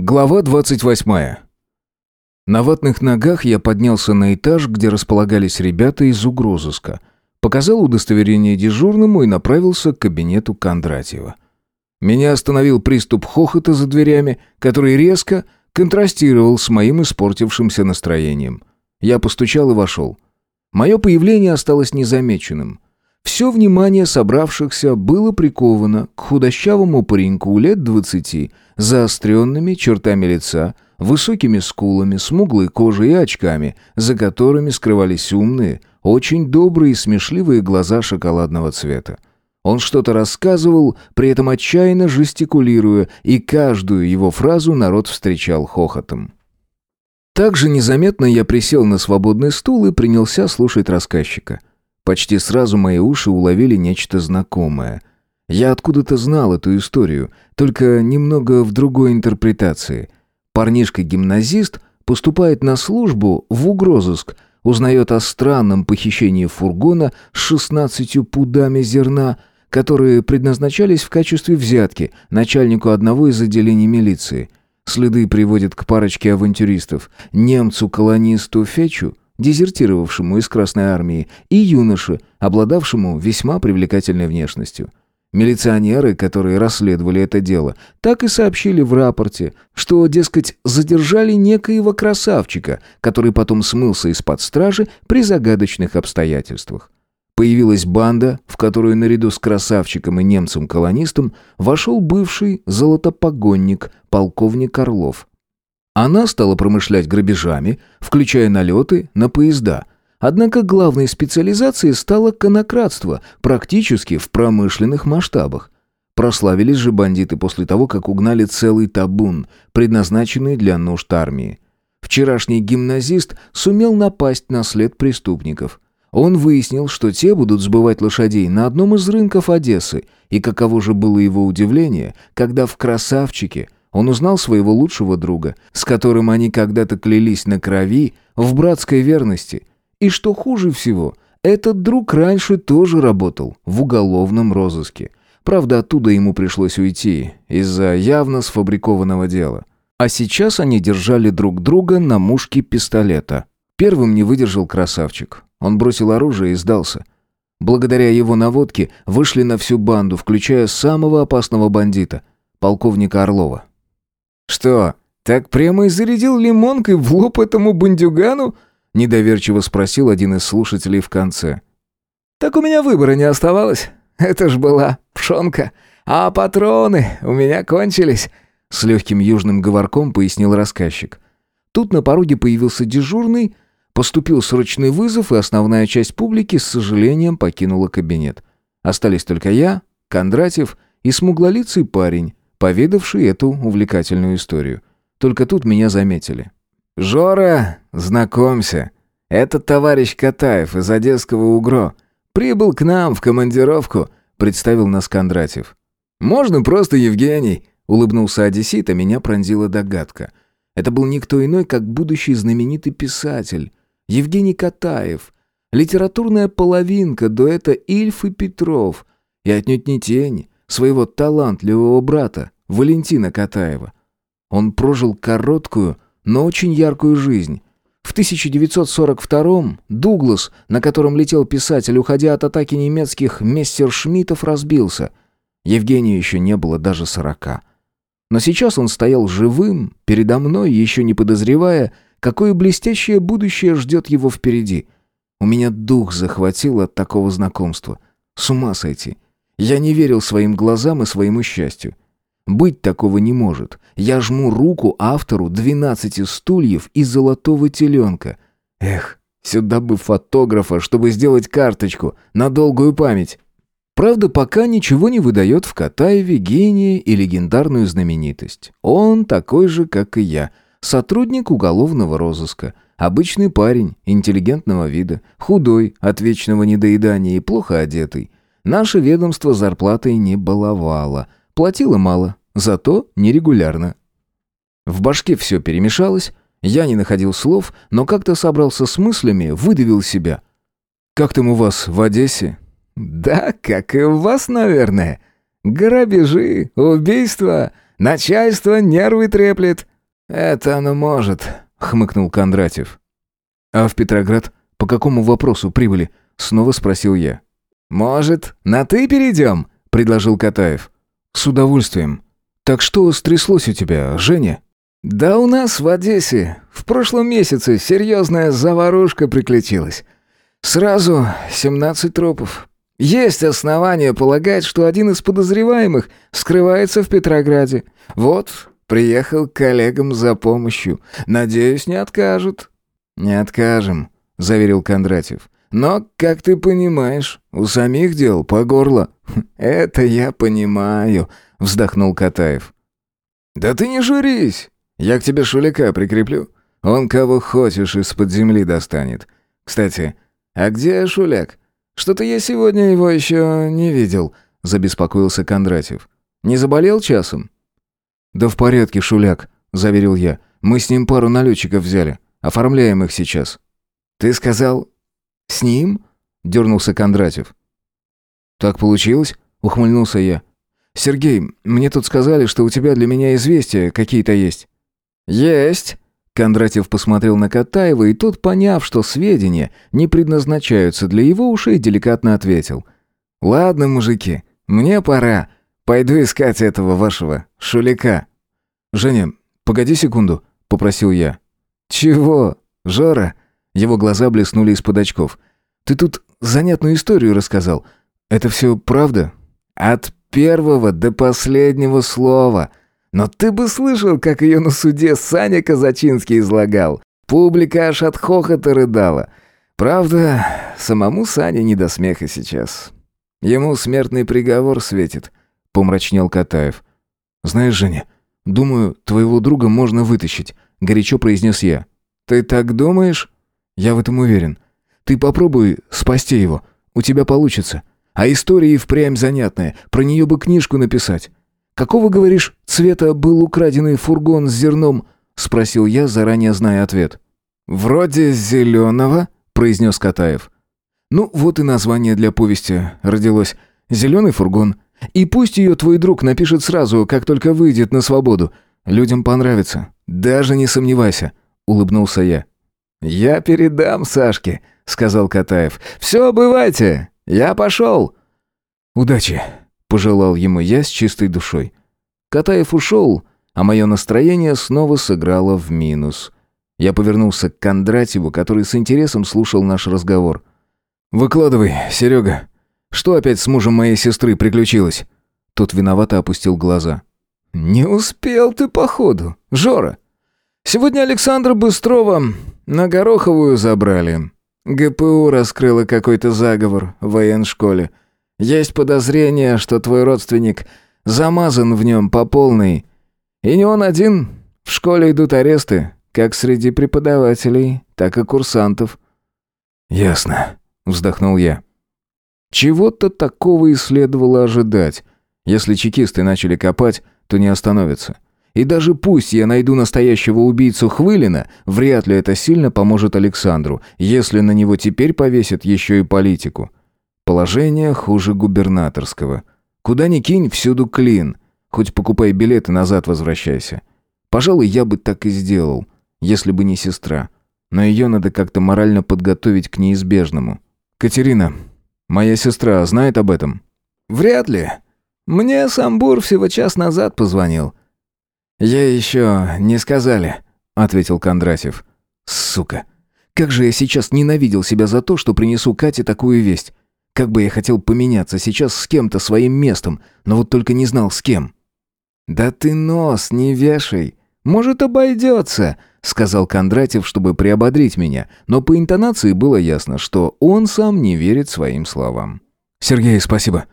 Глава 28. На ватных ногах я поднялся на этаж, где располагались ребята из угрозыска, показал удостоверение дежурному и направился к кабинету Кондратьева. Меня остановил приступ хохота за дверями, который резко контрастировал с моим испортившимся настроением. Я постучал и вошел. Мое появление осталось незамеченным. Все внимание собравшихся было приковано к худощавому пареньку лет двадцати, заостренными чертами лица, высокими скулами, смуглой кожей и очками, за которыми скрывались умные, очень добрые и смешливые глаза шоколадного цвета. Он что-то рассказывал, при этом отчаянно жестикулируя, и каждую его фразу народ встречал хохотом. Также незаметно я присел на свободный стул и принялся слушать рассказчика. Почти сразу мои уши уловили нечто знакомое. Я откуда-то знал эту историю, только немного в другой интерпретации. Парнишка-гимназист поступает на службу в угрозыск, узнает о странном похищении фургона с 16 пудами зерна, которые предназначались в качестве взятки начальнику одного из отделений милиции. Следы приводят к парочке авантюристов, немцу-колонисту Фечу дезертировавшему из Красной Армии, и юноше, обладавшему весьма привлекательной внешностью. Милиционеры, которые расследовали это дело, так и сообщили в рапорте, что, дескать, задержали некоего красавчика, который потом смылся из-под стражи при загадочных обстоятельствах. Появилась банда, в которую наряду с красавчиком и немцем-колонистом вошел бывший золотопогонник полковник Орлов. Она стала промышлять грабежами, включая налеты на поезда. Однако главной специализацией стало конократство, практически в промышленных масштабах. Прославились же бандиты после того, как угнали целый табун, предназначенный для нужд армии. Вчерашний гимназист сумел напасть на след преступников. Он выяснил, что те будут сбывать лошадей на одном из рынков Одессы, и каково же было его удивление, когда в «Красавчике» Он узнал своего лучшего друга, с которым они когда-то клялись на крови, в братской верности. И что хуже всего, этот друг раньше тоже работал в уголовном розыске. Правда, оттуда ему пришлось уйти, из-за явно сфабрикованного дела. А сейчас они держали друг друга на мушке пистолета. Первым не выдержал красавчик. Он бросил оружие и сдался. Благодаря его наводке вышли на всю банду, включая самого опасного бандита, полковника Орлова. «Что, так прямо и зарядил лимонкой в лоб этому бандюгану?» — недоверчиво спросил один из слушателей в конце. «Так у меня выбора не оставалось. Это ж была пшонка. А патроны у меня кончились», — с легким южным говорком пояснил рассказчик. Тут на пороге появился дежурный, поступил срочный вызов, и основная часть публики с сожалением покинула кабинет. Остались только я, Кондратьев и смуглолицый парень, поведавший эту увлекательную историю. Только тут меня заметили. «Жора, знакомься, это товарищ Катаев из Одесского УГРО. Прибыл к нам в командировку», — представил нас Кондратьев. «Можно просто Евгений», — улыбнулся одессит, а меня пронзила догадка. Это был никто иной, как будущий знаменитый писатель, Евгений Катаев, литературная половинка дуэта Ильф и Петров, и отнюдь не тень, своего талантливого брата, Валентина Катаева. Он прожил короткую, но очень яркую жизнь. В 1942-м Дуглас, на котором летел писатель, уходя от атаки немецких мессершмиттов, разбился. Евгению еще не было даже сорока. Но сейчас он стоял живым, передо мной, еще не подозревая, какое блестящее будущее ждет его впереди. У меня дух захватил от такого знакомства. С ума сойти. Я не верил своим глазам и своему счастью. Быть такого не может. Я жму руку автору «Двенадцати стульев» и «Золотого теленка». Эх, сюда бы фотографа, чтобы сделать карточку на долгую память. Правда, пока ничего не выдает в Катаеве гения и легендарную знаменитость. Он такой же, как и я. Сотрудник уголовного розыска. Обычный парень, интеллигентного вида, худой, от вечного недоедания и плохо одетый. Наше ведомство зарплатой не баловало. Платило мало, зато нерегулярно. В башке все перемешалось, я не находил слов, но как-то собрался с мыслями, выдавил себя. «Как там у вас в Одессе?» «Да, как и у вас, наверное. Грабежи, убийства, Начальство нервы треплет». «Это оно может», — хмыкнул Кондратьев. «А в Петроград по какому вопросу прибыли?» — снова спросил я. «Может, на «ты» перейдем?» — предложил Катаев. «С удовольствием. Так что стряслось у тебя, Женя?» «Да у нас в Одессе в прошлом месяце серьезная заварушка приключилась. Сразу 17 трупов. Есть основания полагать, что один из подозреваемых скрывается в Петрограде. Вот, приехал к коллегам за помощью. Надеюсь, не откажут». «Не откажем», — заверил Кондратьев. «Но, как ты понимаешь, у самих дел по горло». «Это я понимаю», — вздохнул Катаев. «Да ты не журись. Я к тебе шулика прикреплю. Он кого хочешь из-под земли достанет. Кстати, а где шуляк? Что-то я сегодня его еще не видел», — забеспокоился Кондратьев. «Не заболел часом?» «Да в порядке, шуляк», — заверил я. «Мы с ним пару налетчиков взяли. Оформляем их сейчас». «Ты сказал, с ним?» — дернулся Кондратьев. «Так получилось?» — ухмыльнулся я. «Сергей, мне тут сказали, что у тебя для меня известия какие-то есть». «Есть!» Кондратьев посмотрел на Катаева, и тот, поняв, что сведения не предназначаются для его ушей, деликатно ответил. «Ладно, мужики, мне пора. Пойду искать этого вашего шулика». «Женя, погоди секунду», — попросил я. «Чего? Жора?» Его глаза блеснули из-под очков. «Ты тут занятную историю рассказал. Это все правда?» «От первого до последнего слова. Но ты бы слышал, как ее на суде Саня Казачинский излагал. Публика аж от хохота рыдала. Правда, самому Сане не до смеха сейчас. Ему смертный приговор светит», — помрачнел Катаев. «Знаешь, Женя, думаю, твоего друга можно вытащить», — горячо произнес я. «Ты так думаешь?» «Я в этом уверен. Ты попробуй спасти его. У тебя получится. А история и впрямь занятная. Про нее бы книжку написать. Какого, говоришь, цвета был украденный фургон с зерном?» — спросил я, заранее зная ответ. «Вроде зеленого», — произнес Катаев. «Ну, вот и название для повести родилось. «Зеленый фургон». И пусть ее твой друг напишет сразу, как только выйдет на свободу. Людям понравится. Даже не сомневайся», — улыбнулся я. «Я передам Сашке», — сказал Катаев. «Все, бывайте, я пошел». «Удачи», — пожелал ему я с чистой душой. Катаев ушел, а мое настроение снова сыграло в минус. Я повернулся к Кондратьеву, который с интересом слушал наш разговор. «Выкладывай, Серега. Что опять с мужем моей сестры приключилось?» Тот виновато опустил глаза. «Не успел ты, походу, Жора. Сегодня Александра Быстрова на Гороховую забрали. ГПУ раскрыла какой-то заговор в военшколе. Есть подозрение, что твой родственник замазан в нем по полной. И не он один. В школе идут аресты, как среди преподавателей, так и курсантов». «Ясно», — вздохнул я. «Чего-то такого и следовало ожидать. Если чекисты начали копать, то не остановятся». И даже пусть я найду настоящего убийцу Хвылина, вряд ли это сильно поможет Александру, если на него теперь повесят еще и политику. Положение хуже губернаторского. Куда ни кинь, всюду клин. Хоть покупай билеты, назад возвращайся. Пожалуй, я бы так и сделал, если бы не сестра. Но ее надо как-то морально подготовить к неизбежному. Катерина, моя сестра, знает об этом? Вряд ли. Мне Самбур всего час назад позвонил. «Я еще не сказали», — ответил Кондратьев. «Сука! Как же я сейчас ненавидел себя за то, что принесу Кате такую весть. Как бы я хотел поменяться сейчас с кем-то своим местом, но вот только не знал с кем». «Да ты нос не вешай. Может, обойдется», — сказал Кондратьев, чтобы приободрить меня, но по интонации было ясно, что он сам не верит своим словам. «Сергей, спасибо.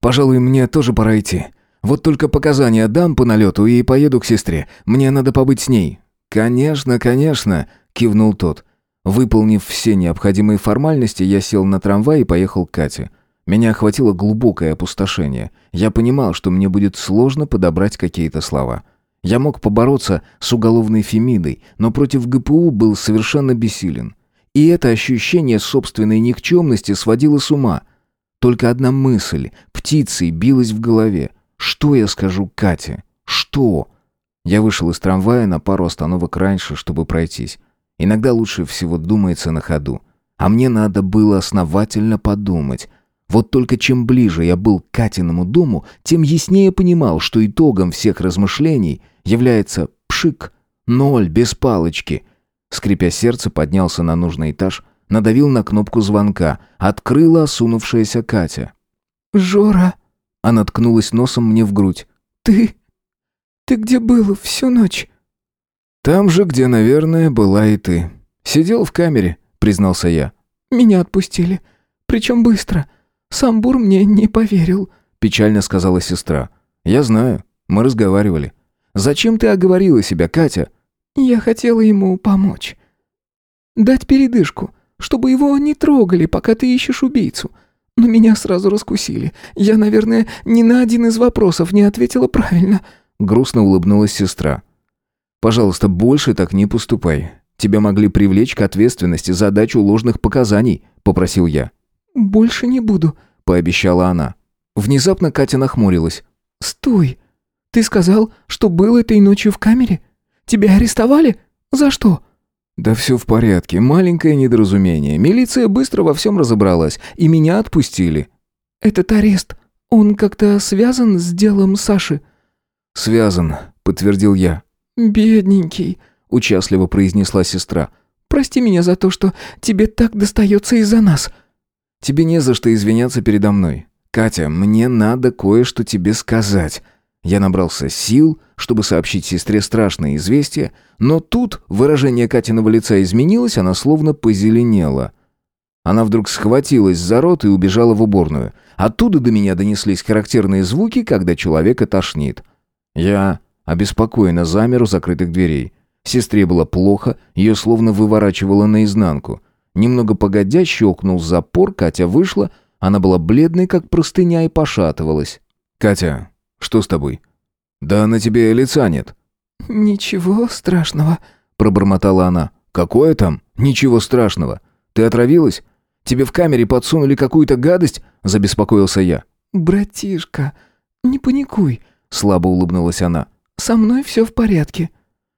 Пожалуй, мне тоже пора идти. Вот только показания дам по налету и поеду к сестре. Мне надо побыть с ней». «Конечно, конечно», — кивнул тот. Выполнив все необходимые формальности, я сел на трамвай и поехал к Кате. Меня охватило глубокое опустошение. Я понимал, что мне будет сложно подобрать какие-то слова. Я мог побороться с уголовной фемидой, но против ГПУ был совершенно бессилен. И это ощущение собственной никчемности сводило с ума. Только одна мысль птицей билась в голове — что я скажу Кате? Что? Я вышел из трамвая на пару остановок раньше, чтобы пройтись. Иногда лучше всего думается на ходу. А мне надо было основательно подумать. Вот только чем ближе я был к Катиному дому, тем яснее понимал, что итогом всех размышлений является пшик, ноль, без палочки. Скрипя сердце, поднялся на нужный этаж, надавил на кнопку звонка, открыла осунувшаяся Катя. «Жора!» Она ткнулась носом мне в грудь. «Ты... ты где был всю ночь?» «Там же, где, наверное, была и ты. Сидел в камере», — признался я. «Меня отпустили. Причем быстро. Сам Бур мне не поверил», — печально сказала сестра. «Я знаю. Мы разговаривали. Зачем ты оговорила себя, Катя?» «Я хотела ему помочь. Дать передышку, чтобы его не трогали, пока ты ищешь убийцу. Но меня сразу раскусили. Я, наверное, ни на один из вопросов не ответила правильно». Грустно улыбнулась сестра. «Пожалуйста, больше так не поступай. Тебя могли привлечь к ответственности за дачу ложных показаний», — попросил я. «Больше не буду», — пообещала она. Внезапно Катя нахмурилась. «Стой! Ты сказал, что был этой ночью в камере? Тебя арестовали? За что?» «Да все в порядке. Маленькое недоразумение. Милиция быстро во всем разобралась, и меня отпустили». «Этот арест, он как-то связан с делом Саши?» «Связан», — подтвердил я. «Бедненький», — участливо произнесла сестра. «Прости меня за то, что тебе так достается из-за нас». «Тебе не за что извиняться передо мной. Катя, мне надо кое-что тебе сказать». Я набрался сил, чтобы сообщить сестре страшное известие, но тут выражение Катиного лица изменилось, она словно позеленела. Она вдруг схватилась за рот и убежала в уборную. Оттуда до меня донеслись характерные звуки, когда человека тошнит. Я обеспокоенно замер у закрытых дверей. Сестре было плохо, ее словно выворачивало наизнанку. Немного погодя щелкнул запор, Катя вышла, она была бледной, как простыня, и пошатывалась. «Катя, что с тобой?» «Да на тебе лица нет». «Ничего страшного», — пробормотала она. «Какое там? Ничего страшного. Ты отравилась? Тебе в камере подсунули какую-то гадость?» — забеспокоился я. «Братишка, не паникуй», — слабо улыбнулась она. «Со мной все в порядке».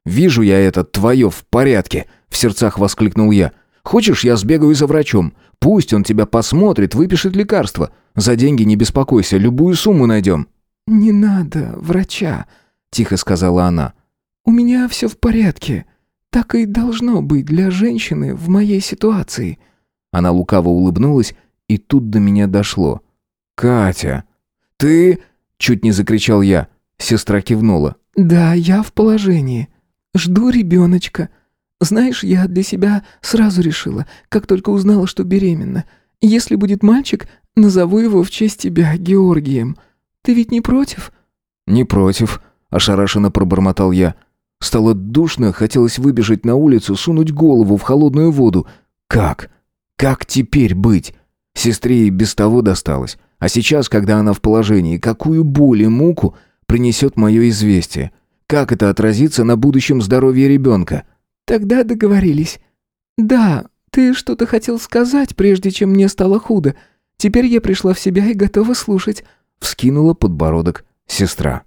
«Вижу я это твое в порядке», — в сердцах воскликнул я. «Хочешь, я сбегаю за врачом? Пусть он тебя посмотрит, выпишет лекарства. За деньги не беспокойся, любую сумму найдем». «Не надо врача», — тихо сказала она. «У меня все в порядке. Так и должно быть для женщины в моей ситуации». Она лукаво улыбнулась, и тут до меня дошло. «Катя, ты...» — чуть не закричал я. Сестра кивнула. «Да, я в положении. Жду ребеночка. Знаешь, я для себя сразу решила, как только узнала, что беременна. Если будет мальчик, назову его в честь тебя, Георгием. Ты ведь не против?» «Не против», — ошарашенно пробормотал я. Стало душно, хотелось выбежать на улицу, сунуть голову в холодную воду. «Как? Как теперь быть?» Сестре и без того досталось. А сейчас, когда она в положении, какую боль и муку принесет мое известие? Как это отразится на будущем здоровье ребенка? «Тогда договорились. Да, ты что-то хотел сказать, прежде чем мне стало худо. Теперь я пришла в себя и готова слушать. Вскинула подбородок сестра.